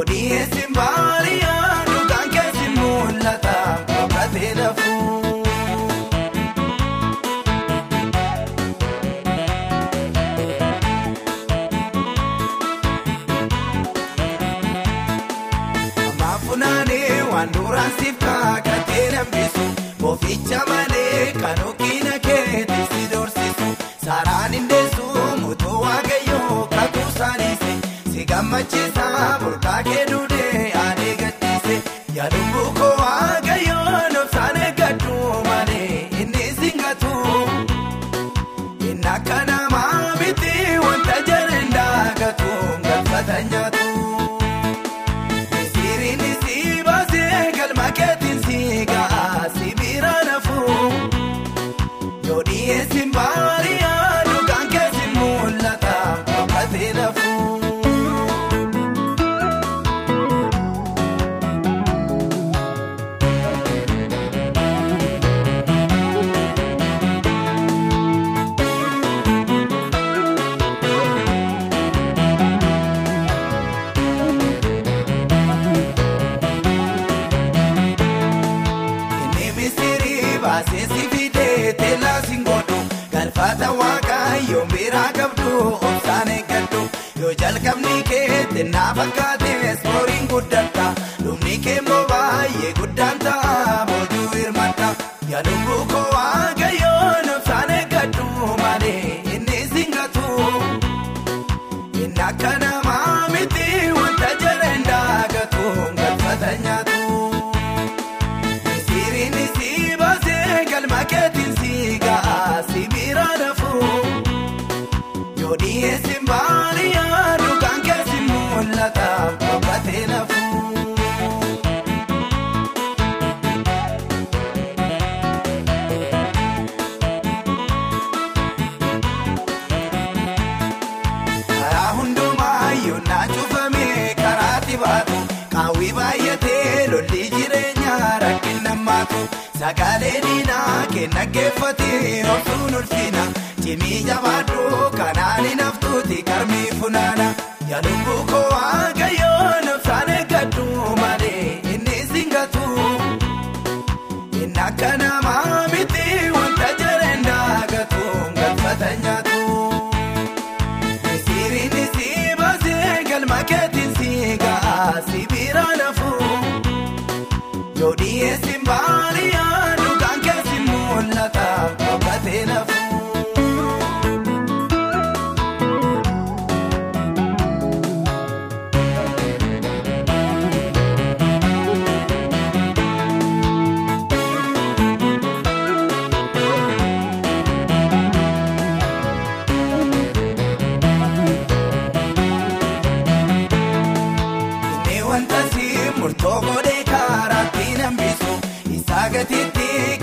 Yoo dhiyeessin baariyaa dhugaan keessi mul'ata boqotee nafu. Maafunaanee waan duraan siif kaakatee nambisu Boficha malee kan okiina keetti si dorsisu gammachiisa burqaa kee duudee adii gadhiise Yaaduun misirii baasee si fidee teellaa si godhu galfata waaqayyoon biraa qabdu obsaan eeggadhu yoo jalqabni kee xinnaa fakkaates horiin guddata dhumni kee immoo baay'ee guddaan ta'a boojuu hirmaata yoonaa cufamee karaatti baatu qaawwii baay'atee lolli jireenyaa rakkina maatu sagalee diinaa kenna geeffatee obsuun ulfina cimii jabaadhu kanaan hin haftuuti karmii funaana yaaduun koo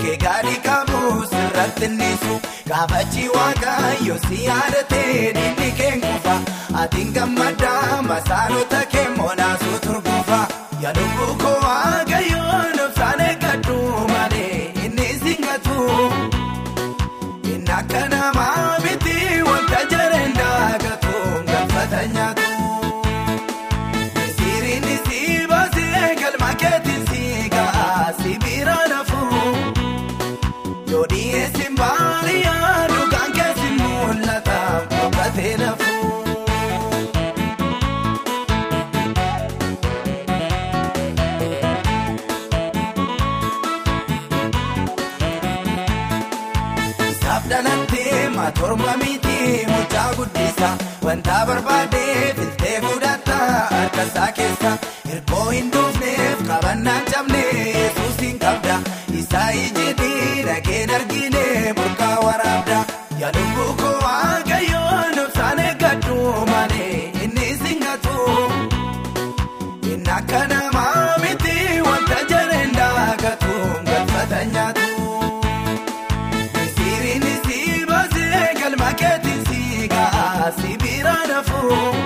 kee gaarii qabu sirratti nisu gaafachi waaqayyo si yaadatee diinni kee kufa atiin gammadaa masaanota kee moonaasuu turguufa Isaaf dhalattee maatorma miti mucaa guddisa wanta barbaadee filtee fudhata harka isaa keessa hirkoo hin duufneef qabannaan cabne yesuus hin qabda isaa ijjiitii wonderful.